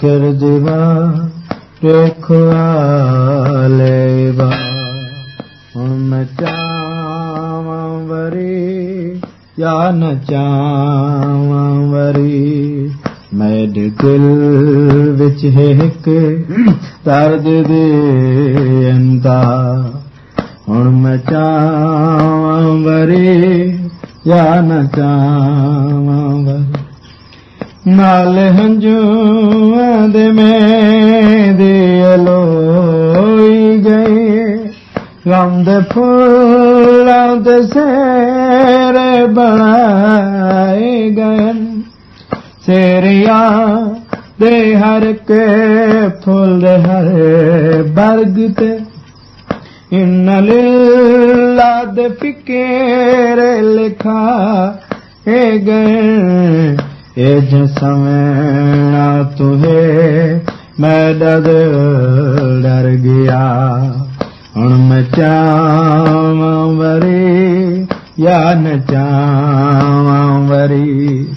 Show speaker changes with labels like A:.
A: किरदवा रखवालेवा ਹੁਣ ਚਾਵਾਂ ਵਰੀ ਜਾਂ ਨ ਚਾਵਾਂ ਵਰੀ ਮੇਰੇ ਦਿਲ ਵਿੱਚ ਹੈ ਇੱਕ ਦਰਦ ਦੇ ਅੰਦਾ ਹੁਣ ਮੈਂ ਚਾਵਾਂ ਵਰੀ ਜਾਂ ਨ ਚਾਵਾਂ ਵਰੀ ल हंजू में लंद फू लण गन सेरिया ते हरक फुल हरे बर्ग ते। इन लाद फिकेर اے एग सद डरिया हण मचांव वरी या नचांव वरी